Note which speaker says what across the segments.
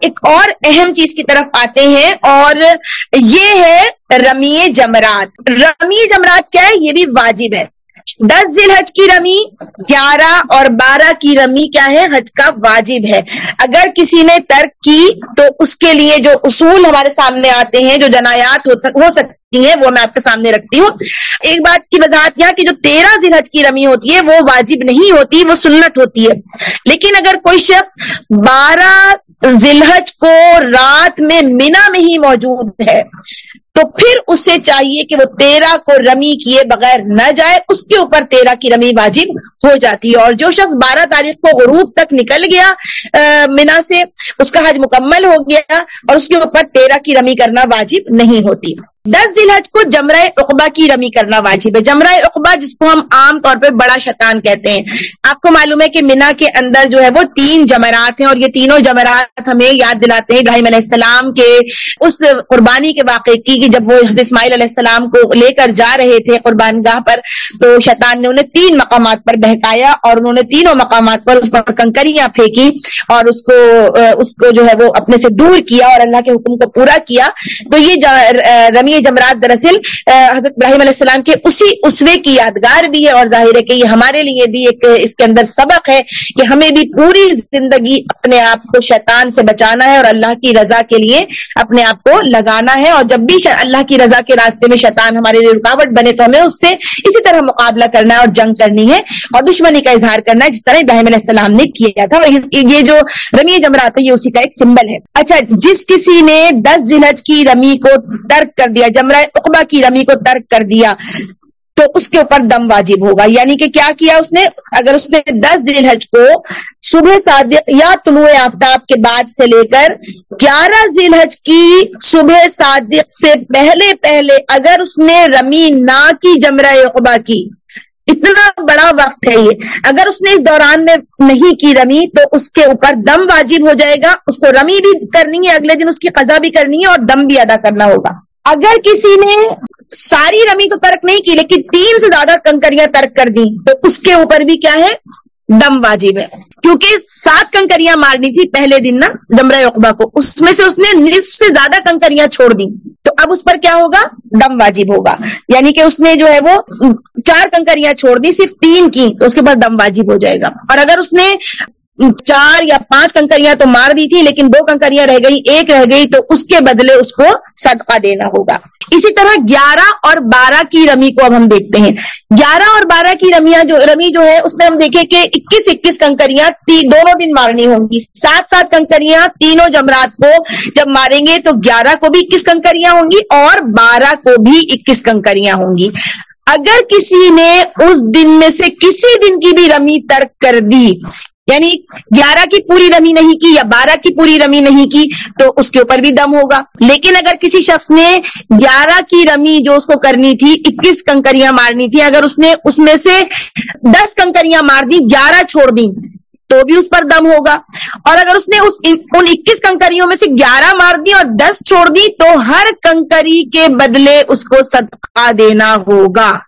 Speaker 1: ایک اور اہم چیز کی طرف آتے ہیں اور یہ ہے رمی جمرات۔ رمی جمرات کیا ہے؟ یہ بھی واجب ہے۔ دس ذیل حج کی رمی گیارہ اور بارہ کی رمی کیا ہے؟ حج کا واجب ہے۔ اگر کسی نے ترک کی تو اس کے لیے جو اصول ہمارے سامنے آتے ہیں، جو جنایات ہو سکتی ہیں، وہ میں آپ کے سامنے رکھتی ہوں۔ ایک بات کی وضاحت یہاں کہ جو تیرہ ذیل حج کی رمی ہوتی ہے، وہ واجب نہیں ہوتی، وہ سنت ہوتی ہے۔ لیکن اگر کوئی شخص بارہ ذلحج کو رات میں مینا میں ہی موجود ہے تو پھر اسے چاہیے کہ وہ تیرہ کو رمی کیے بغیر نہ جائے، اس کے اوپر تیرہ کی رمی واجب ہو جاتی ہے۔ اور جو شخص بارہ تاریخ کو غروب تک نکل گیا مینا سے، اس کا حج مکمل ہو گیا اور اس کے اوپر تیرہ کی رمی کرنا واجب نہیں ہوتی۔ دس ذیل حج کو جمرہ اقبا کی رمی کرنا واجب ہے۔ جمرہ اقبا جس کو ہم عام طور پہ بڑا شیطان کہتے ہیں۔ آپ کو معلوم ہے کہ مینا کے اندر جو ہے وہ تین جمرات ہیں اور یہ تینوں جمرات ہمیں یاد دلاتے ہیں۔ ابراہیم علیہ السلام کے اس قربانی کے واقعے کی کہ جب وہ حضرت اسماعیل علیہ السلام کو لے کر جا رہے تھے قربان گاہ پر، تو شیطان نے انہیں تین مقامات پر بہکایا اور انہوں نے تینوں مقامات پر اس پر کنکریاں پھینکی اور اس کو اس کو جو ہے وہ اپنے سے دور کیا اور اللہ کے حکم کو پورا کیا۔ تو یہ رمی جمرات دراصل حضرت ابراہیم علیہ السلام کے اسی اسوے کی یادگار بھی ہے اور ظاہر ہے کہ یہ ہمارے لیے بھی ایک، اس کے اندر سبق ہے کہ ہمیں بھی پوری زندگی اپنے آپ کو شیطان سے بچانا ہے اور اللہ کی رضا کے لیے اپنے آپ کو لگانا ہے اور جب بھی اللہ کی رضا کے راستے میں شیطان ہمارے لیے رکاوٹ بنے تو ہمیں اس سے اسی طرح مقابلہ کرنا ہے اور جنگ کرنی ہے اور دشمنی کا اظہار کرنا ہے، جس طرح ابراہیم علیہ السلام نے کیا تھا اور یہ جو رمی جمرات ہے یہ اسی کا ایک سمبل ہے۔ اچھا جس کسی نے دس ذلج کی رمی کو ترک کر دیا دیا۔ جمرہ اقبا کی رمی کو ترک کر دیا، تو اس کے اوپر دم واجب ہوگا۔ یعنی کہ کیا کیا اس نے؟ اگر اس نے دس ذیل حج کو صبح صادق یا طلوع آفتاب کے بعد سے لے کر گیارہ ذیل حج کی صبح صادق سے پہلے پہلے اگر اس نے رمی نہ کی جمرہ اقبا کی، اتنا بڑا وقت ہے یہ۔ اگر اس نے اس دوران میں نہیں کی رمی، تو اس کے اوپر دم واجب ہو جائے گا۔ اس کو رمی بھی کرنی ہے، اگلے دن اس کی قضا بھی کرنی ہے اور دم بھی ادا کرنا ہوگا۔ اگر کسی نے ساری رمی تو ترک نہیں کی، لیکن تین سے زیادہ کنکریاں ترک کر دی تو اس کے اوپر بھی کیا ہے؟ دم واجب ہے۔ کیونکہ سات کنکریاں مارنی تھی پہلے دن نا جمرہ اقبا کو، اس میں سے اس نے نصف سے زیادہ کنکریاں چھوڑ دی تو اب اس پر کیا ہوگا؟ دم واجب ہوگا۔ یعنی کہ اس نے جو ہے وہ چار کنکریاں چھوڑ دی صرف تین کی، تو اس کے بعد دم واجب ہو جائے گا۔ اور اگر اس نے چار یا پانچ کنکریاں تو مار دی تھی، لیکن دو کنکریاں رہ گئی، ایک رہ گئی، تو اس کے بدلے اس کو صدقہ دینا ہوگا۔ اسی طرح گیارہ اور بارہ کی رمی کو اب ہم دیکھتے ہیں۔ گیارہ اور بارہ کی رمیاں جو رمی جو ہے، اس میں ہم دیکھیں کہ اکیس اکیس کنکریاں دونوں دن مارنی ہوں گی۔ سات سات کنکریاں تینوں جمرات کو جب ماریں گے تو گیارہ کو بھی اکیس کنکریاں ہوں گی اور بارہ کو بھی اکیس کنکریاں ہوں گی۔ اگر کسی نے اس دن میں سے کسی دن کی بھی رمی ترک کر دی یعنی گیارہ کی پوری رمی نہیں کی یا بارہ کی پوری رمی نہیں کی تو اس کے اوپر بھی دم ہوگا۔ لیکن اگر کسی شخص نے گیارہ کی رمی جو اس کو کرنی تھی، اکیس کنکریاں مارنی تھی، اگر اس نے اس میں سے دس کنکریاں مار دی گیارہ چھوڑ دی تو بھی اس پر دم ہوگا۔ اور اگر اس نے اس ان اکیس کنکریوں میں سے گیارہ مار دی اور دس چھوڑ دی تو ہر کنکری کے بدلے اس کو صدقہ دینا ہوگا۔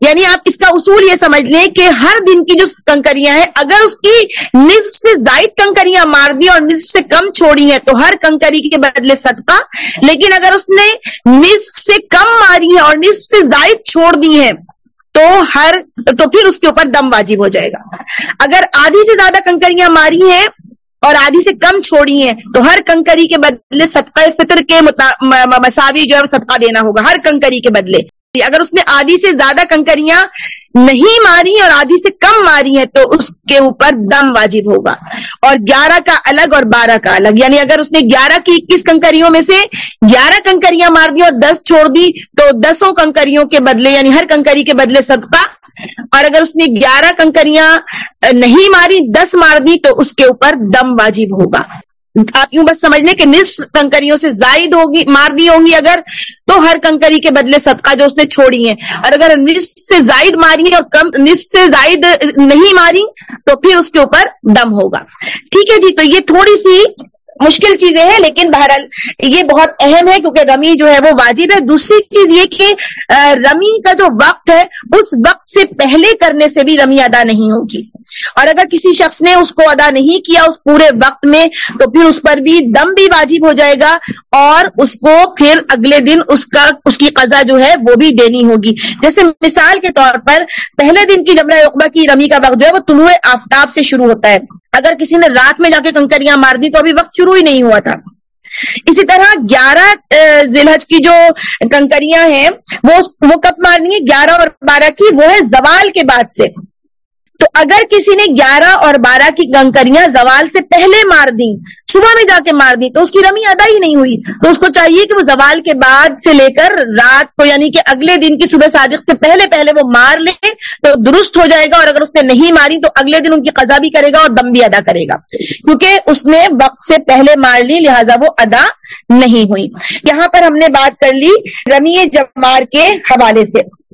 Speaker 1: یعنی آپ اس کا اصول یہ سمجھ لیں کہ ہر دن کی جو کنکریاں ہیں، اگر اس کی نصف سے زائد کنکریاں مار دی اور نصف سے کم چھوڑی ہیں، تو ہر کنکری کے بدلے صدقہ۔ لیکن اگر اس نے نصف سے کم ماری ہے اور نصف سے زائد چھوڑ دی ہیں، تو ہر، تو پھر اس کے اوپر دم واجب ہو جائے گا۔ اگر آدھی سے زیادہ کنکریاں ماری ہیں اور آدھی سے کم چھوڑی ہیں، تو ہر کنکری کے بدلے صدقہ فطر کے مساوی جو ہے صدقہ دینا ہوگا۔ ہر کنکری کے بدلے۔ اگر اس نے آدھی سے زیادہ کنکریاں نہیں ماری اور آدھی سے کم ماری ہیں تو اس کے اوپر دم واجب ہوگا۔ اور گیارہ کا الگ اور بارہ کا الگ۔ یعنی اگر اس نے گیارہ کی اکیس کنکریوں میں سے گیارہ کنکریاں مار دی اور دس چھوڑ دی تو دسوں کنکریوں کے بدلے یعنی ہر کنکری کے بدلے صدقہ۔ اور اگر اس نے گیارہ کنکریاں نہیں ماری، دس مار دی تو اس کے اوپر دم واجب ہوگا۔ آپ یوں بس سمجھ لیں کہ نصف کنکریوں سے زائد ہوگی، مار دی ہوں گی اگر، تو ہر کنکری کے بدلے صدقہ جو اس نے چھوڑی ہے اور اگر نصف سے زائد ماری اور کم، نصف سے زائد نہیں ماری، تو پھر اس کے اوپر دم ہوگا۔ ٹھیک ہے جی تو یہ تھوڑی سی مشکل چیزیں ہیں، لیکن بہرحال یہ بہت اہم ہے کیونکہ رمی جو ہے وہ واجب ہے۔ دوسری چیز یہ کہ رمی کا جو وقت ہے، اس وقت سے پہلے کرنے سے بھی رمی ادا نہیں ہوگی۔ اور اگر کسی شخص نے اس کو ادا نہیں کیا اس پورے وقت میں، تو پھر اس پر بھی دم بھی واجب ہو جائے گا اور اس کو پھر اگلے دن اس کا، اس کی قضا جو ہے وہ بھی دینی ہوگی۔ جیسے مثال کے طور پر، پہلے دن کی جمرہ اقبا کی رمی کا وقت جو ہے وہ طلوع آفتاب سے شروع ہوتا ہے۔ اگر کسی نے رات میں جا کے کنکریاں مار دی تو ابھی وقت شروع ہی نہیں ہوا تھا۔ اسی طرح گیارہ ذلحج کی جو کنکریاں ہیں، وہ وہ کب مارنی ہے؟ گیارہ اور بارہ کی، وہ ہے زوال کے بعد سے۔ تو اگر کسی نے گیارہ اور بارہ کی کنکریاں زوال سے پہلے مار دی صبح میں جا کے مار دی تو اس کی رمی ادا ہی نہیں ہوئی۔ تو اس کو چاہیے کہ وہ زوال کے بعد سے لے کر رات کو یعنی کہ اگلے دن کی صبح صادق سے پہلے پہلے وہ مار لے، تو درست ہو جائے گا اور اگر اس نے نہیں ماری تو اگلے دن ان کی قضا بھی کرے گا اور دم بھی ادا کرے گا۔ کیونکہ اس نے وقت سے پہلے مار لی، لہٰذا وہ ادا نہیں ہوئی۔ یہاں پر ہم نے بات کر لی رمی جمار کے حوالے سے۔